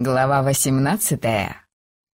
Глава восемнадцатая.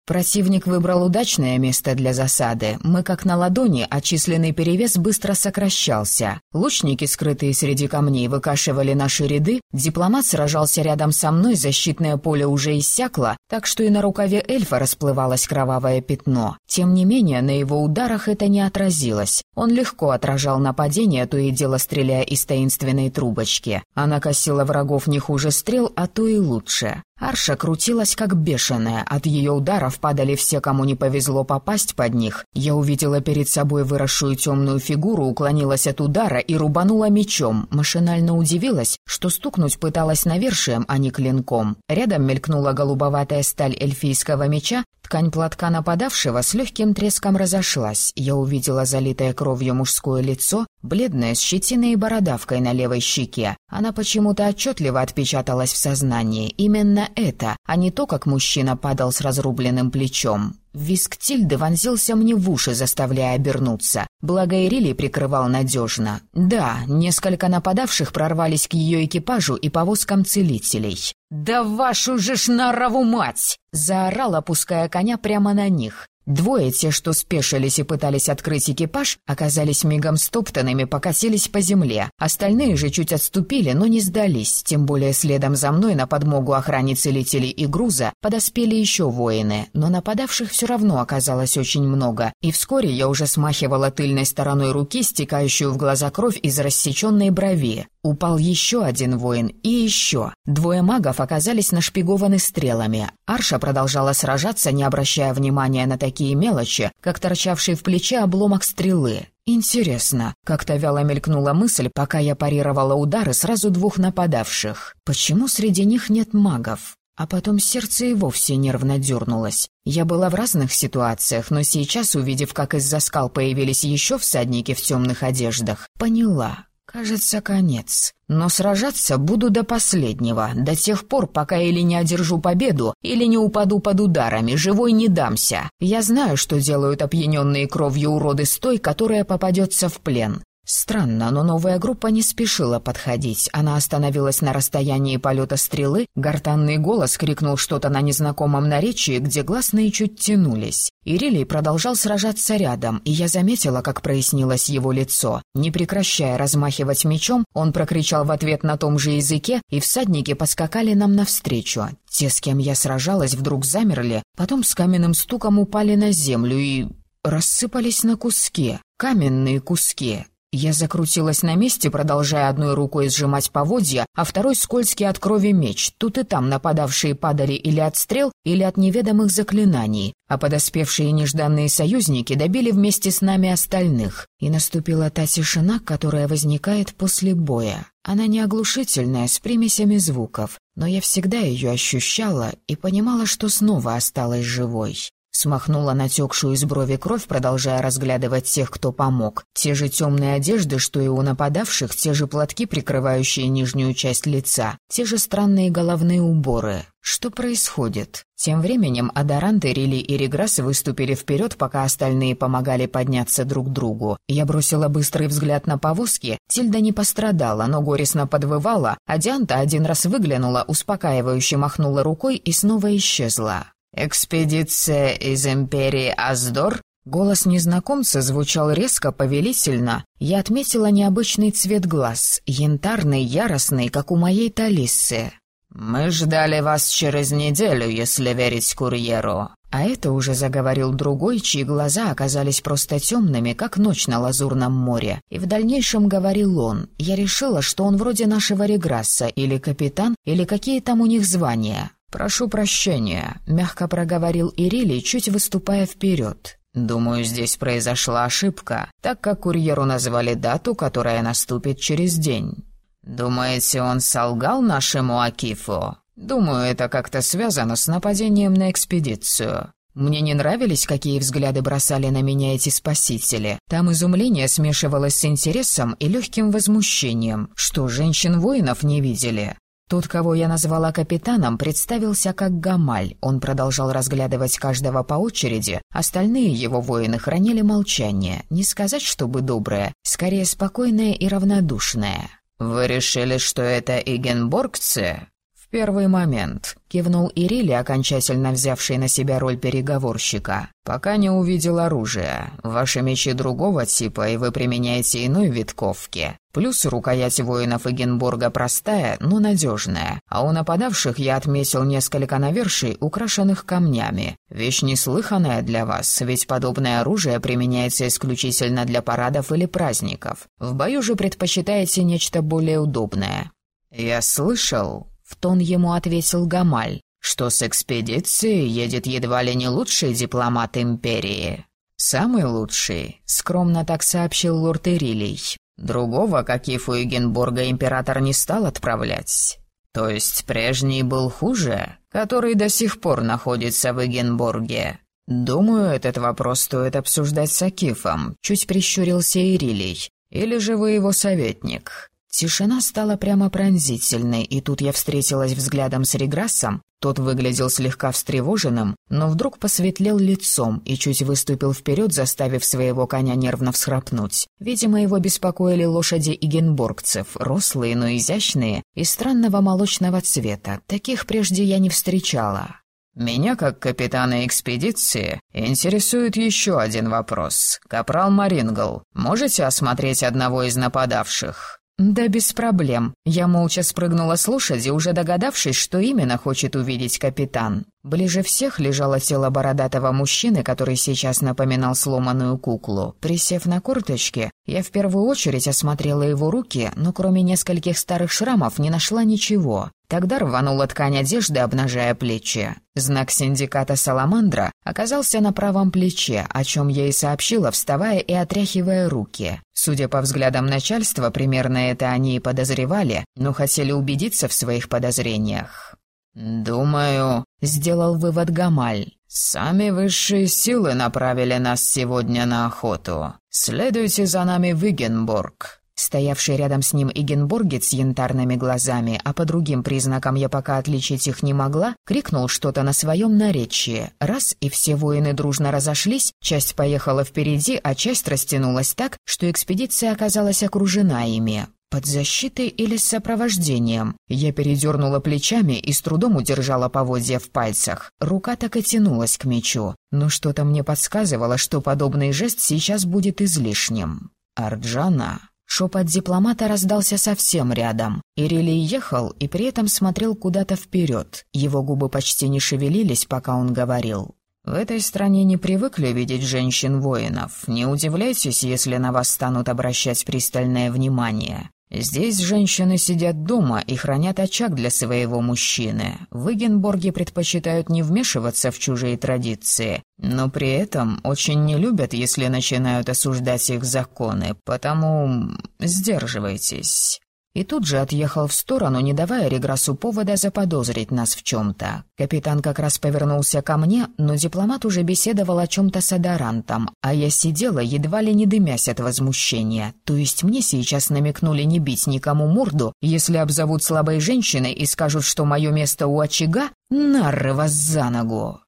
Противник выбрал удачное место для засады. Мы, как на ладони, а численный перевес быстро сокращался. Лучники, скрытые среди камней, выкашивали наши ряды. Дипломат сражался рядом со мной, защитное поле уже иссякло, так что и на рукаве эльфа расплывалось кровавое пятно. Тем не менее, на его ударах это не отразилось. Он легко отражал нападение, то и дело стреляя из таинственной трубочки. Она косила врагов не хуже стрел, а то и лучше. Арша крутилась как бешеная, от ее ударов падали все, кому не повезло попасть под них. Я увидела перед собой выросшую темную фигуру, уклонилась от удара и рубанула мечом. Машинально удивилась, что стукнуть пыталась навершием, а не клинком. Рядом мелькнула голубоватая сталь эльфийского меча, ткань платка нападавшего с легким треском разошлась. Я увидела залитое кровью мужское лицо, бледное, с щетиной и бородавкой на левой щеке. Она почему-то отчетливо отпечаталась в сознании. Именно это, а не то, как мужчина падал с разрубленным плечом. Виск Тильды вонзился мне в уши, заставляя обернуться. Благо Ирилий прикрывал надежно. Да, несколько нападавших прорвались к ее экипажу и повозкам целителей. «Да вашу же ж норову мать!» — заорал, опуская коня прямо на них. Двое, те, что спешились и пытались открыть экипаж, оказались мигом стоптанными, покосились по земле. Остальные же чуть отступили, но не сдались, тем более следом за мной на подмогу охране целителей и груза подоспели еще воины, но нападавших все равно оказалось очень много, и вскоре я уже смахивала тыльной стороной руки стекающую в глаза кровь из рассеченной брови. Упал еще один воин и еще. Двое магов оказались нашпигованы стрелами. Арша продолжала сражаться, не обращая внимания на такие мелочи, как торчавший в плече обломок стрелы. Интересно, как-то вяло мелькнула мысль, пока я парировала удары сразу двух нападавших. Почему среди них нет магов? А потом сердце и вовсе нервно дернулось. Я была в разных ситуациях, но сейчас, увидев, как из-за скал появились еще всадники в темных одеждах, поняла. Кажется, конец. Но сражаться буду до последнего, до тех пор, пока или не одержу победу, или не упаду под ударами, живой не дамся. Я знаю, что делают опьяненные кровью уроды с той, которая попадется в плен. Странно, но новая группа не спешила подходить. Она остановилась на расстоянии полета стрелы, гортанный голос крикнул что-то на незнакомом наречии, где гласные чуть тянулись. Ирилий продолжал сражаться рядом, и я заметила, как прояснилось его лицо. Не прекращая размахивать мечом, он прокричал в ответ на том же языке, и всадники поскакали нам навстречу. Те, с кем я сражалась, вдруг замерли, потом с каменным стуком упали на землю и... рассыпались на куски. Каменные куски. Я закрутилась на месте, продолжая одной рукой сжимать поводья, а второй скользкий от крови меч. Тут и там нападавшие падали или от стрел, или от неведомых заклинаний, а подоспевшие нежданные союзники добили вместе с нами остальных. И наступила та тишина, которая возникает после боя. Она не оглушительная, с примесями звуков, но я всегда ее ощущала и понимала, что снова осталась живой. Смахнула натекшую из брови кровь, продолжая разглядывать тех, кто помог. Те же темные одежды, что и у нападавших, те же платки, прикрывающие нижнюю часть лица, те же странные головные уборы. Что происходит? Тем временем Адаранты, Рили и Реграсс выступили вперед, пока остальные помогали подняться друг другу. Я бросила быстрый взгляд на повозки. Тильда не пострадала, но горестно подвывала, а Дианта один раз выглянула, успокаивающе махнула рукой и снова исчезла. «Экспедиция из Империи Аздор?» Голос незнакомца звучал резко, повелительно. Я отметила необычный цвет глаз, янтарный, яростный, как у моей Талиссы. «Мы ждали вас через неделю, если верить курьеру». А это уже заговорил другой, чьи глаза оказались просто темными, как ночь на Лазурном море. И в дальнейшем говорил он. Я решила, что он вроде нашего Реграсса, или капитан, или какие там у них звания. «Прошу прощения», — мягко проговорил Ирили, чуть выступая вперед. «Думаю, здесь произошла ошибка, так как курьеру назвали дату, которая наступит через день». «Думаете, он солгал нашему Акифу?» «Думаю, это как-то связано с нападением на экспедицию». Мне не нравились, какие взгляды бросали на меня эти спасители. Там изумление смешивалось с интересом и легким возмущением, что женщин-воинов не видели. Тот, кого я назвала капитаном, представился как Гамаль. Он продолжал разглядывать каждого по очереди. Остальные его воины хранили молчание. Не сказать, чтобы доброе, скорее спокойное и равнодушное. «Вы решили, что это игенборгцы?» первый момент», — кивнул Ирили, окончательно взявший на себя роль переговорщика. «Пока не увидел оружия. Ваши мечи другого типа, и вы применяете иной вид ковки. Плюс рукоять воинов Эгенбурга простая, но надежная. А у нападавших я отметил несколько навершей, украшенных камнями. Вещь неслыханная для вас, ведь подобное оружие применяется исключительно для парадов или праздников. В бою же предпочитаете нечто более удобное». «Я слышал», — в тон ему ответил Гамаль, «что с экспедицией едет едва ли не лучший дипломат Империи». «Самый лучший», — скромно так сообщил лорд Ирилий. Другого, как и Фуигенбурга, император не стал отправлять. То есть прежний был хуже, который до сих пор находится в Эгенбурге. Думаю, этот вопрос стоит обсуждать с Акифом, чуть прищурился Ирилий. Или же вы его советник? Тишина стала прямо пронзительной, и тут я встретилась взглядом с Реграссом. Тот выглядел слегка встревоженным, но вдруг посветлел лицом и чуть выступил вперед, заставив своего коня нервно всхрапнуть. Видимо, его беспокоили лошади игенборгцев, рослые, но изящные, и странного молочного цвета. Таких прежде я не встречала. «Меня, как капитана экспедиции, интересует еще один вопрос. Капрал Марингл, можете осмотреть одного из нападавших?» «Да без проблем». Я молча спрыгнула с лошади, уже догадавшись, что именно хочет увидеть капитан. Ближе всех лежало тело бородатого мужчины, который сейчас напоминал сломанную куклу. Присев на корточки, я в первую очередь осмотрела его руки, но кроме нескольких старых шрамов не нашла ничего. Тогда рванула ткань одежды, обнажая плечи. Знак синдиката «Саламандра» оказался на правом плече, о чем я и сообщила, вставая и отряхивая руки. Судя по взглядам начальства, примерно это они и подозревали, но хотели убедиться в своих подозрениях. «Думаю», — сделал вывод Гамаль, — «сами высшие силы направили нас сегодня на охоту. Следуйте за нами в Игенбург». Стоявший рядом с ним Игенбургец с янтарными глазами, а по другим признакам я пока отличить их не могла, крикнул что-то на своем наречии. Раз, и все воины дружно разошлись, часть поехала впереди, а часть растянулась так, что экспедиция оказалась окружена ими. Под защитой или с сопровождением? Я передернула плечами и с трудом удержала поводья в пальцах. Рука так и тянулась к мечу. Но что-то мне подсказывало, что подобный жест сейчас будет излишним. «Арджана...» Шепот дипломата раздался совсем рядом. Ирилий ехал и при этом смотрел куда-то вперед. Его губы почти не шевелились, пока он говорил. В этой стране не привыкли видеть женщин-воинов. Не удивляйтесь, если на вас станут обращать пристальное внимание. Здесь женщины сидят дома и хранят очаг для своего мужчины. В Игенборге предпочитают не вмешиваться в чужие традиции, но при этом очень не любят, если начинают осуждать их законы, потому сдерживайтесь и тут же отъехал в сторону, не давая Реграсу повода заподозрить нас в чем-то. Капитан как раз повернулся ко мне, но дипломат уже беседовал о чем-то с Адарантом, а я сидела, едва ли не дымясь от возмущения. То есть мне сейчас намекнули не бить никому морду, если обзовут слабой женщиной и скажут, что мое место у очага? Нарры вас за ногу!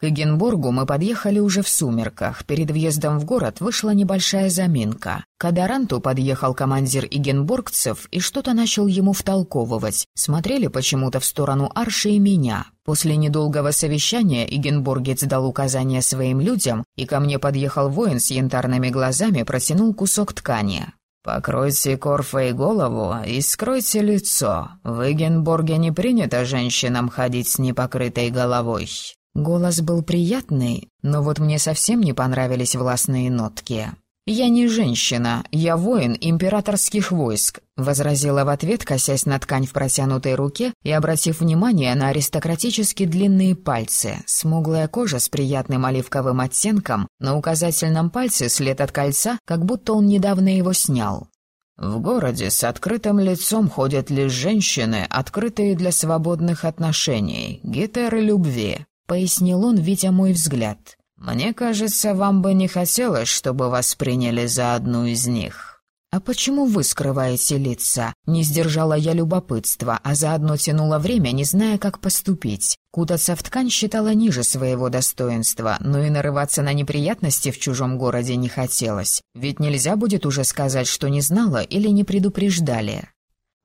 К Эгенбургу мы подъехали уже в сумерках. Перед въездом в город вышла небольшая заминка. К Адаранту подъехал командир Игенбургцев и что-то начал ему втолковывать. Смотрели почему-то в сторону Арши и меня. После недолгого совещания Игенбургец дал указания своим людям, и ко мне подъехал воин с янтарными глазами, протянул кусок ткани. «Покройте Корфа и голову и скройте лицо. В Игенбурге не принято женщинам ходить с непокрытой головой». Голос был приятный, но вот мне совсем не понравились властные нотки. «Я не женщина, я воин императорских войск», — возразила в ответ, косясь на ткань в протянутой руке и обратив внимание на аристократически длинные пальцы, смуглая кожа с приятным оливковым оттенком, на указательном пальце след от кольца, как будто он недавно его снял. В городе с открытым лицом ходят лишь женщины, открытые для свободных отношений, гетеры любви пояснил он, видя мой взгляд. «Мне кажется, вам бы не хотелось, чтобы вас приняли за одну из них». «А почему вы скрываете лица?» Не сдержала я любопытства, а заодно тянула время, не зная, как поступить. Кутаться в ткань считала ниже своего достоинства, но и нарываться на неприятности в чужом городе не хотелось. Ведь нельзя будет уже сказать, что не знала или не предупреждали.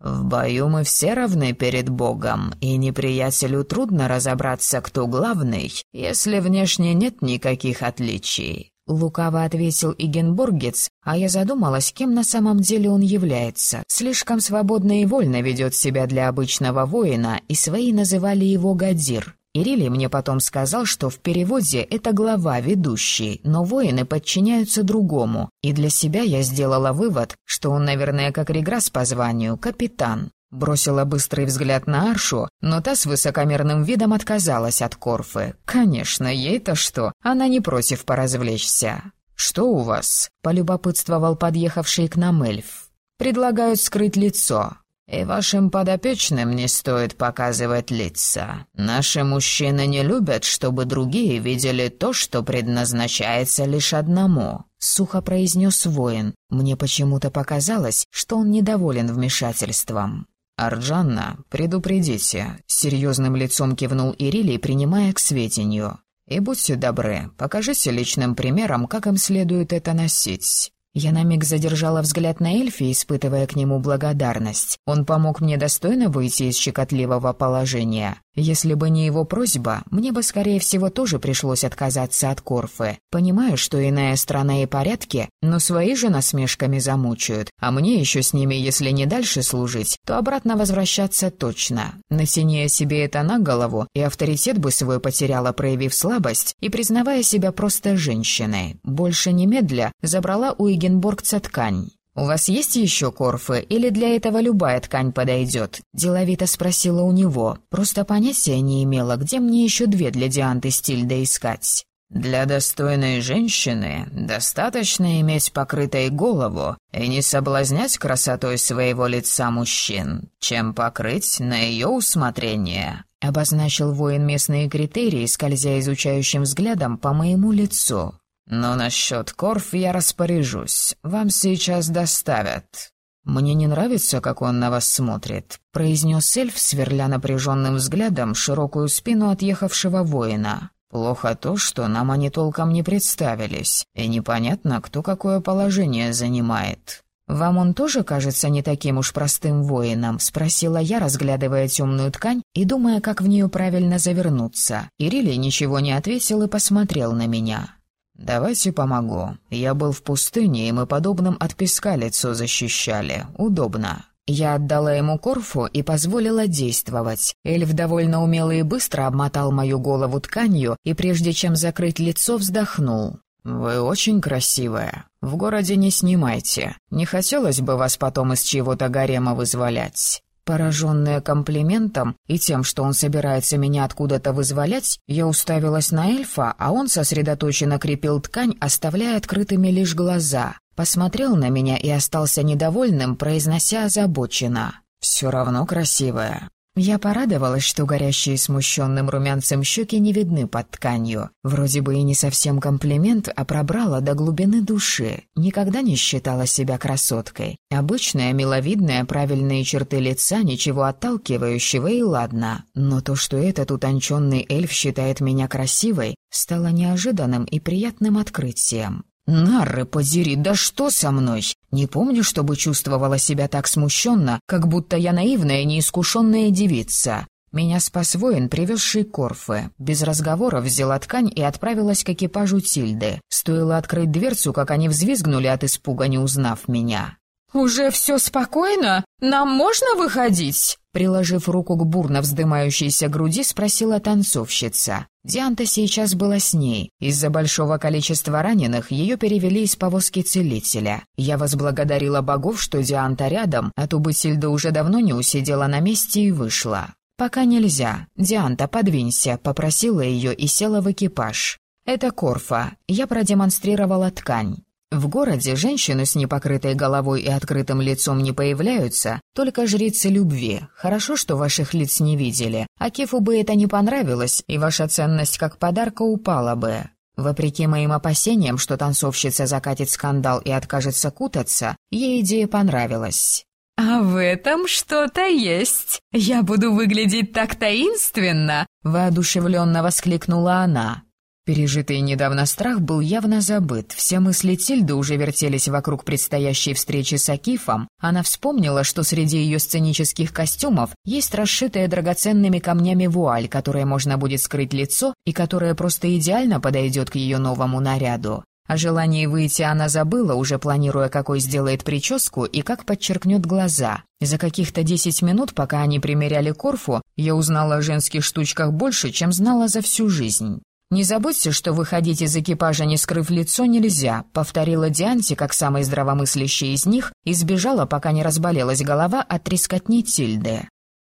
В бою мы все равны перед Богом, и неприятелю трудно разобраться, кто главный, если внешне нет никаких отличий. Лукаво ответил Игенбургец, а я задумалась, кем на самом деле он является. Слишком свободно и вольно ведет себя для обычного воина, и свои называли его Гадир. Ирилий мне потом сказал, что в переводе это глава, ведущий, но воины подчиняются другому, и для себя я сделала вывод, что он, наверное, как Реграс по званию, капитан. Бросила быстрый взгляд на Аршу, но та с высокомерным видом отказалась от Корфы. Конечно, ей-то что, она не против поразвлечься. «Что у вас?» — полюбопытствовал подъехавший к нам эльф. «Предлагают скрыть лицо. И вашим подопечным не стоит показывать лица. Наши мужчины не любят, чтобы другие видели то, что предназначается лишь одному», — сухо произнес воин. Мне почему-то показалось, что он недоволен вмешательством. «Арджанна, предупредите», — серьезным лицом кивнул Ирилий, принимая к сведению. «И будьте добры, покажите личным примером, как им следует это носить. Я на миг задержала взгляд на эльфе, испытывая к нему благодарность. Он помог мне достойно выйти из щекотливого положения. Если бы не его просьба, мне бы, скорее всего, тоже пришлось отказаться от Корфы. Понимаю, что иная страна и порядки, но свои же насмешками замучают, а мне еще с ними, если не дальше служить, то обратно возвращаться точно. Натяни себе это на голову, и авторитет бы свой потеряла, проявив слабость и признавая себя просто женщиной. Больше немедля забрала у Эгенборгца ткань. «У вас есть еще корфы, или для этого любая ткань подойдет?» — деловито спросила у него. Просто понятия не имела, где мне еще две для Дианты Стильда искать. «Для достойной женщины достаточно иметь покрытой голову и не соблазнять красотой своего лица мужчин, чем покрыть на ее усмотрение», — обозначил воин местные критерии, скользя изучающим взглядом по моему лицу. «Но насчет Корф я распоряжусь. Вам сейчас доставят». «Мне не нравится, как он на вас смотрит», — произнес эльф, сверля напряженным взглядом широкую спину отъехавшего воина. «Плохо то, что нам они толком не представились, и непонятно, кто какое положение занимает». «Вам он тоже кажется не таким уж простым воином?» — спросила я, разглядывая темную ткань и думая, как в нее правильно завернуться. Ирили ничего не ответил и посмотрел на меня. «Давайте помогу. Я был в пустыне, и мы подобным от песка лицо защищали. Удобно». Я отдала ему корфу и позволила действовать. Эльф довольно умело и быстро обмотал мою голову тканью и, прежде чем закрыть лицо, вздохнул. «Вы очень красивая. В городе не снимайте. Не хотелось бы вас потом из чего-то гарема вызволять». Пораженная комплиментом и тем, что он собирается меня откуда-то вызволять, я уставилась на эльфа, а он сосредоточенно крепил ткань, оставляя открытыми лишь глаза. Посмотрел на меня и остался недовольным, произнося озабоченно. «Все равно красивая. Я порадовалась, что горящие смущенным румянцем щеки не видны под тканью. Вроде бы и не совсем комплимент, а пробрала до глубины души. Никогда не считала себя красоткой. Обычная, миловидная, правильные черты лица, ничего отталкивающего и ладно. Но то, что этот утонченный эльф считает меня красивой, стало неожиданным и приятным открытием. «Нарры, подери, да что со мной? Не помню, чтобы чувствовала себя так смущенно, как будто я наивная, неискушенная девица. Меня спас воин, привезший Корфы. Без разговоров взяла ткань и отправилась к экипажу Тильды. Стоило открыть дверцу, как они взвизгнули от испуга, не узнав меня. «Уже все спокойно? Нам можно выходить?» Приложив руку к бурно вздымающейся груди, спросила танцовщица. Дианта сейчас была с ней. Из-за большого количества раненых ее перевели из повозки целителя. Я возблагодарила богов, что Дианта рядом, а то Бытильда уже давно не усидела на месте и вышла. «Пока нельзя. Дианта, подвинься», — попросила ее и села в экипаж. «Это Корфа. Я продемонстрировала ткань. В городе женщины с непокрытой головой и открытым лицом не появляются, только жрицы любви. Хорошо, что ваших лиц не видели. А Кефу бы это не понравилось, и ваша ценность как подарка упала бы. Вопреки моим опасениям, что танцовщица закатит скандал и откажется кутаться, ей идея понравилась. «А в этом что-то есть. Я буду выглядеть так таинственно!» — воодушевленно воскликнула она. Пережитый недавно страх был явно забыт. Все мысли Тильды уже вертелись вокруг предстоящей встречи с Акифом. Она вспомнила, что среди ее сценических костюмов есть расшитая драгоценными камнями вуаль, которая можно будет скрыть лицо и которая просто идеально подойдет к ее новому наряду. О желании выйти она забыла, уже планируя, какой сделает прическу и как подчеркнет глаза. За каких-то десять минут, пока они примеряли Корфу, я узнала о женских штучках больше, чем знала за всю жизнь. «Не забудьте, что выходить из экипажа, не скрыв лицо, нельзя», — повторила Дианти, как самый здравомыслящий из них, и сбежала, пока не разболелась голова от трескотни Тильды.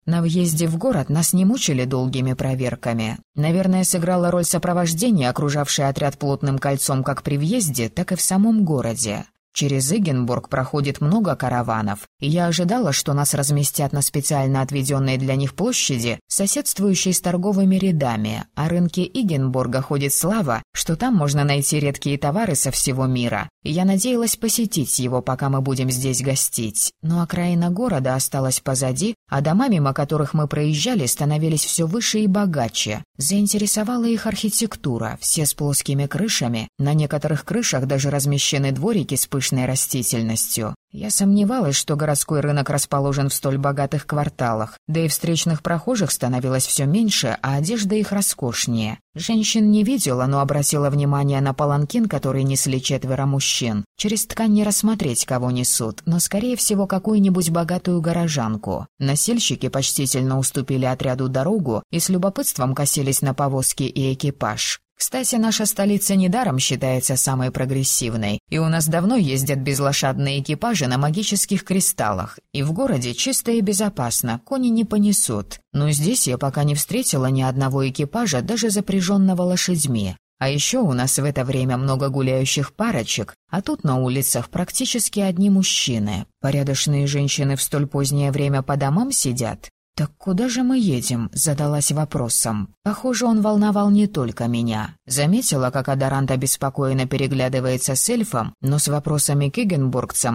На въезде в город нас не мучили долгими проверками. Наверное, сыграла роль сопровождения, окружавшей отряд плотным кольцом как при въезде, так и в самом городе. Через Игенбург проходит много караванов, и я ожидала, что нас разместят на специально отведенной для них площади, соседствующей с торговыми рядами. О рынке Игенбурга ходит слава, что там можно найти редкие товары со всего мира. И я надеялась посетить его, пока мы будем здесь гостить. Но окраина города осталась позади, а дома, мимо которых мы проезжали, становились все выше и богаче. Заинтересовала их архитектура, все с плоскими крышами. На некоторых крышах даже размещены дворики с пышной растительностью. Я сомневалась, что городской рынок расположен в столь богатых кварталах, да и встречных прохожих становилось все меньше, а одежда их роскошнее. Женщин не видела, но обратила внимание на паланкин, который несли четверо мужчин. Через ткань не рассмотреть, кого несут, но, скорее всего, какую-нибудь богатую горожанку. Носильщики почтительно уступили отряду дорогу и с любопытством косились на повозки и экипаж. Кстати, наша столица недаром считается самой прогрессивной, и у нас давно ездят безлошадные экипажи на магических кристаллах, и в городе чисто и безопасно, кони не понесут. Но здесь я пока не встретила ни одного экипажа, даже запряженного лошадьми. А еще у нас в это время много гуляющих парочек, а тут на улицах практически одни мужчины. Порядочные женщины в столь позднее время по домам сидят. «Так куда же мы едем?» — задалась вопросом. Похоже, он волновал не только меня. Заметила, как Адарант обеспокоенно переглядывается с эльфом, но с вопросами к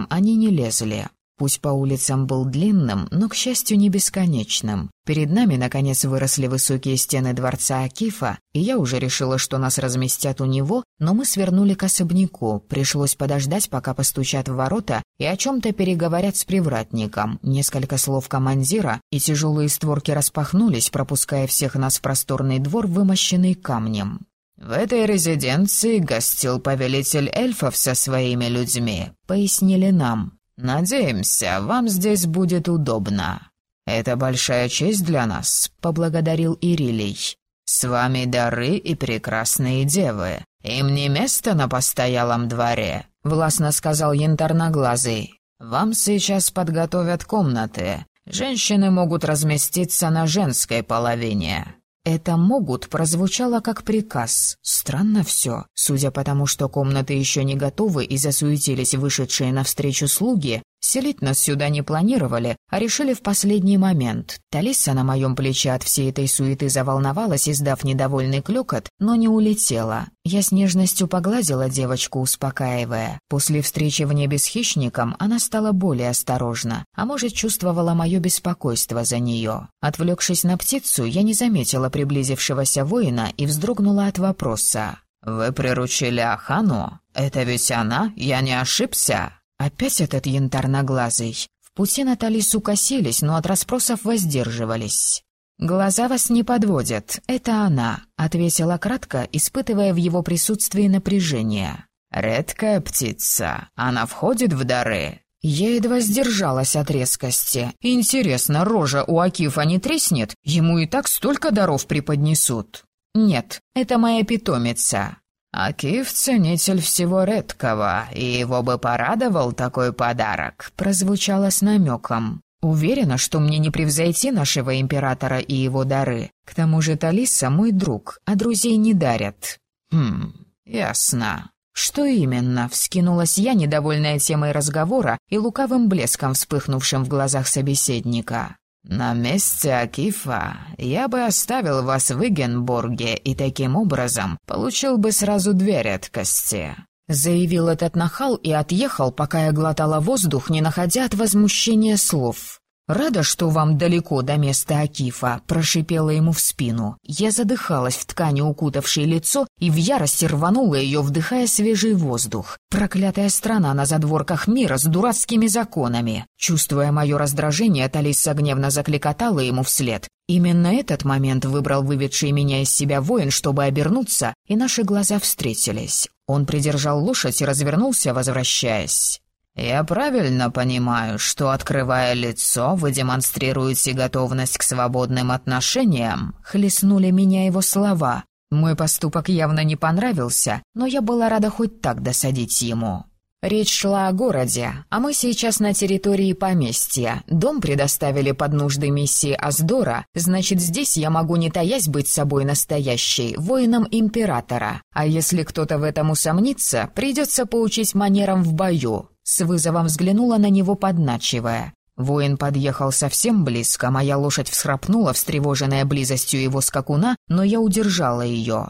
они не лезли. Пусть по улицам был длинным, но, к счастью, не бесконечным. Перед нами, наконец, выросли высокие стены дворца Акифа, и я уже решила, что нас разместят у него, но мы свернули к особняку. Пришлось подождать, пока постучат в ворота и о чем-то переговорят с привратником. Несколько слов командира, и тяжелые створки распахнулись, пропуская всех нас в просторный двор, вымощенный камнем. «В этой резиденции гостил повелитель эльфов со своими людьми», — пояснили нам. «Надеемся, вам здесь будет удобно. Это большая честь для нас», — поблагодарил Ирилий. «С вами дары и прекрасные девы. Им не место на постоялом дворе», — властно сказал янтарноглазый. «Вам сейчас подготовят комнаты. Женщины могут разместиться на женской половине. Это «могут» прозвучало как приказ. Странно все. Судя по тому, что комнаты еще не готовы и засуетились вышедшие навстречу слуги, Селить нас сюда не планировали, а решили в последний момент. Талиса на моем плече от всей этой суеты заволновалась, издав недовольный клёкот, но не улетела. Я с нежностью погладила девочку, успокаивая. После встречи в небе с хищником она стала более осторожна, а может, чувствовала мое беспокойство за нее. Отвлекшись на птицу, я не заметила приблизившегося воина и вздрогнула от вопроса. «Вы приручили Ахану? Это ведь она? Я не ошибся?» Опять этот янтарноглазый. В пути на Талису косились, но от расспросов воздерживались. «Глаза вас не подводят, это она», — ответила кратко, испытывая в его присутствии напряжение. «Редкая птица. Она входит в дары». Я едва сдержалась от резкости. Интересно, рожа у Акифа не треснет? Ему и так столько даров преподнесут. «Нет, это моя питомица. «Акиф — ценитель всего редкого, и его бы порадовал такой подарок», — прозвучало с намеком. «Уверена, что мне не превзойти нашего императора и его дары. К тому же Талиса мой друг, а друзей не дарят». «Хм, ясно». «Что именно?» — вскинулась я, недовольная темой разговора и лукавым блеском, вспыхнувшим в глазах собеседника. «На месте Акифа я бы оставил вас в Игенбурге и таким образом получил бы сразу две редкости», — заявил этот нахал и отъехал, пока я глотала воздух, не находя от возмущения слов. «Рада, что вам далеко до места Акифа», — прошипела ему в спину. Я задыхалась в ткани, укутавшей лицо, и в ярости рванула ее, вдыхая свежий воздух. Проклятая страна на задворках мира с дурацкими законами. Чувствуя мое раздражение, Талиса гневно закликотала ему вслед. Именно этот момент выбрал выведший меня из себя воин, чтобы обернуться, и наши глаза встретились. Он придержал лошадь и развернулся, возвращаясь. «Я правильно понимаю, что, открывая лицо, вы демонстрируете готовность к свободным отношениям?» Хлестнули меня его слова. Мой поступок явно не понравился, но я была рада хоть так досадить ему. Речь шла о городе, а мы сейчас на территории поместья. Дом предоставили под нужды миссии Аздора, значит, здесь я могу не таясь быть собой настоящей, воином императора. А если кто-то в этом усомнится, придется поучить манерам в бою. С вызовом взглянула на него, подначивая. Воин подъехал совсем близко, моя лошадь всхрапнула, встревоженная близостью его скакуна, но я удержала ее.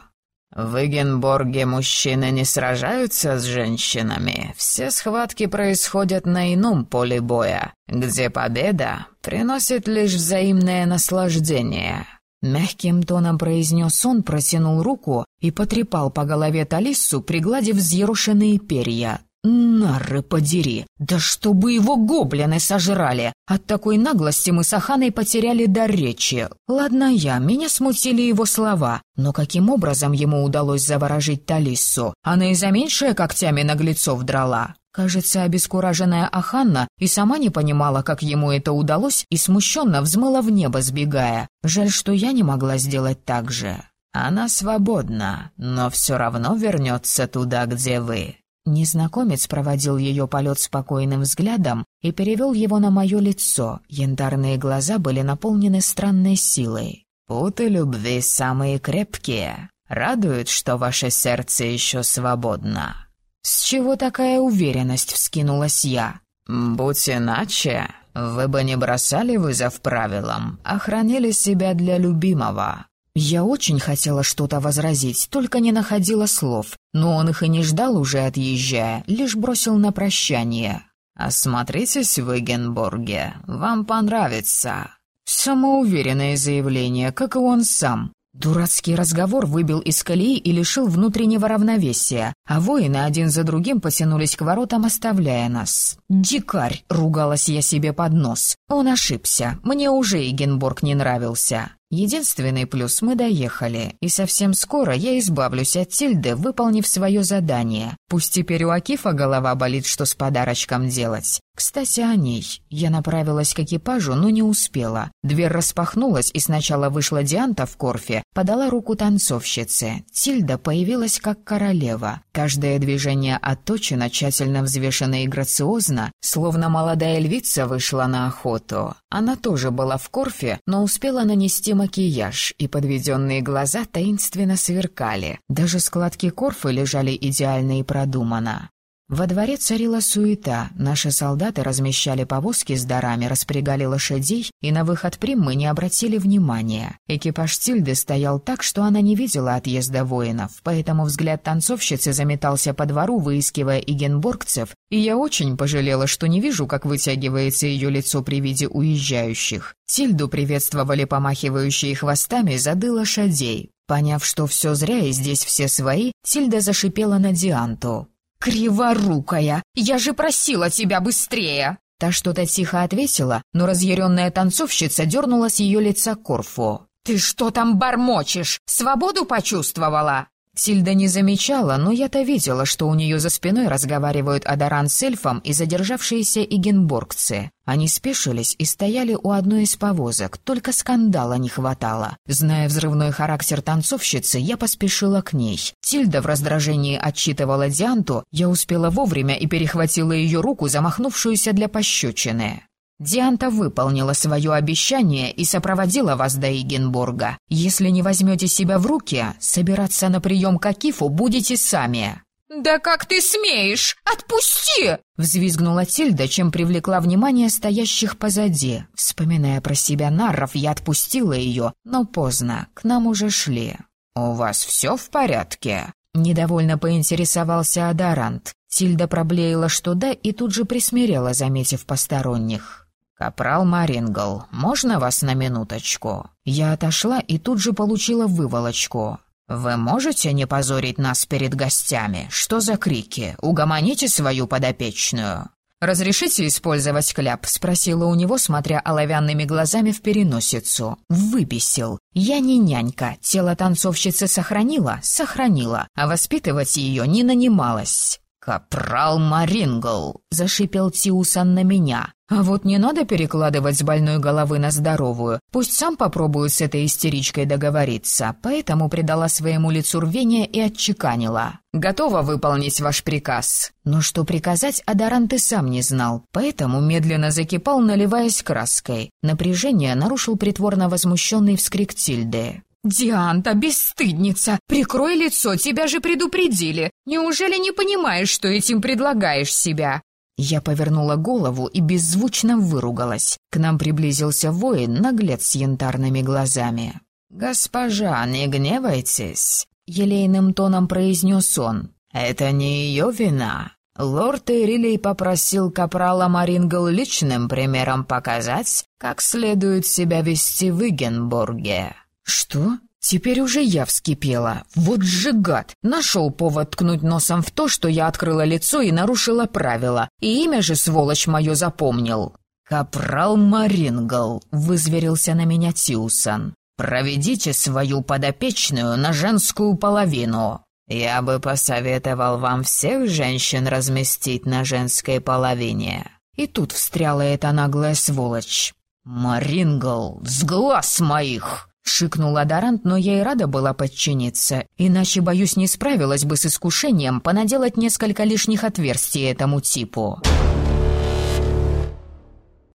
«В Эгенборге мужчины не сражаются с женщинами. Все схватки происходят на ином поле боя, где победа приносит лишь взаимное наслаждение». Мягким тоном произнес он, протянул руку и потрепал по голове Талиссу, пригладив взъерошенные перья. «Нары подери! Да чтобы его гоблины сожрали! От такой наглости мы с Аханой потеряли дар речи. Ладно я, меня смутили его слова, но каким образом ему удалось заворожить Талиссу? Она и за меньшее когтями наглецов драла. Кажется, обескураженная Аханна и сама не понимала, как ему это удалось, и смущенно взмыла в небо, сбегая. Жаль, что я не могла сделать так же. Она свободна, но все равно вернется туда, где вы. Незнакомец проводил ее полет спокойным взглядом и перевел его на мое лицо. Янтарные глаза были наполнены странной силой. «Путы любви самые крепкие. Радует, что ваше сердце еще свободно». «С чего такая уверенность?» — вскинулась я. «Будь иначе, вы бы не бросали вызов правилам, а хранили себя для любимого. Я очень хотела что-то возразить, только не находила слов, но он их и не ждал уже отъезжая, лишь бросил на прощание. «Осмотритесь в Эгенборге, вам понравится». Самоуверенное заявление, как и он сам. Дурацкий разговор выбил из колеи и лишил внутреннего равновесия, а воины один за другим потянулись к воротам, оставляя нас. «Дикарь!» — ругалась я себе под нос. Он ошибся, мне уже Эгенборг не нравился. Единственный плюс — мы доехали, и совсем скоро я избавлюсь от Тильды, выполнив свое задание. Пусть теперь у Акифа голова болит, что с подарочком делать. Кстати, о ней. Я направилась к экипажу, но не успела. Дверь распахнулась, и сначала вышла Дианта в корфе, подала руку танцовщице. Тильда появилась как королева. Каждое движение отточено, тщательно взвешено и грациозно, словно молодая львица вышла на охоту. Она тоже была в корфе, но успела нанести макияж, и подведенные глаза таинственно сверкали. Даже складки корфы лежали идеально и продуманно. Во дворе царила суета, наши солдаты размещали повозки с дарами, распрягали лошадей, и на выход Прим мы не обратили внимания. Экипаж Тильды стоял так, что она не видела отъезда воинов, поэтому взгляд танцовщицы заметался по двору, выискивая игенборгцев, и я очень пожалела, что не вижу, как вытягивается ее лицо при виде уезжающих. Тильду приветствовали помахивающие хвостами зады лошадей. Поняв, что все зря и здесь все свои, Тильда зашипела на Дианту. «Криворукая! Я же просила тебя быстрее!» Та что-то тихо ответила, но разъяренная танцовщица дернула с ее лица Корфу. «Ты что там бормочешь? Свободу почувствовала?» Сильда не замечала, но я-то видела, что у нее за спиной разговаривают Адаран с эльфом и задержавшиеся игенборгцы. Они спешились и стояли у одной из повозок, только скандала не хватало. Зная взрывной характер танцовщицы, я поспешила к ней. Тильда в раздражении отчитывала Дианту, я успела вовремя и перехватила ее руку, замахнувшуюся для пощечины. Дианта выполнила свое обещание и сопроводила вас до Игенбурга. Если не возьмете себя в руки, собираться на прием к Акифу будете сами». «Да как ты смеешь? Отпусти!» Взвизгнула Тильда, чем привлекла внимание стоящих позади. Вспоминая про себя нарров, я отпустила ее, но поздно, к нам уже шли. «У вас все в порядке?» Недовольно поинтересовался Адарант. Тильда проблеяла, что да, и тут же присмирела, заметив посторонних. «Капрал Марингл, можно вас на минуточку?» Я отошла и тут же получила выволочку. «Вы можете не позорить нас перед гостями? Что за крики? Угомоните свою подопечную!» «Разрешите использовать кляп?» — спросила у него, смотря оловянными глазами в переносицу. Выписил. «Я не нянька. Тело танцовщицы сохранила? Сохранила. А воспитывать ее не нанималась». «Капрал Марингл!» — зашипел Тиусан на меня. «А вот не надо перекладывать с больной головы на здоровую. Пусть сам попробует с этой истеричкой договориться». Поэтому придала своему лицу рвение и отчеканила. «Готова выполнить ваш приказ». Но что приказать, Адарант и сам не знал, поэтому медленно закипал, наливаясь краской. Напряжение нарушил притворно возмущенный вскрик Тильды. «Дианта, бесстыдница! Прикрой лицо, тебя же предупредили! Неужели не понимаешь, что этим предлагаешь себя?» Я повернула голову и беззвучно выругалась. К нам приблизился воин, наглец с янтарными глазами. «Госпожа, не гневайтесь!» — елейным тоном произнес он. «Это не ее вина. Лорд Эрилей попросил капрала Марингл личным примером показать, как следует себя вести в Игенбурге». «Что?» Теперь уже я вскипела. Вот же гад! Нашел повод ткнуть носом в то, что я открыла лицо и нарушила правила. И имя же, сволочь, мое запомнил. «Капрал Марингл», — вызверился на меня Тиусон. «Проведите свою подопечную на женскую половину. Я бы посоветовал вам всех женщин разместить на женской половине». И тут встряла эта наглая сволочь. «Марингл, с глаз моих!» Шикнул Адарант, но я и рада была подчиниться, иначе, боюсь, не справилась бы с искушением понаделать несколько лишних отверстий этому типу.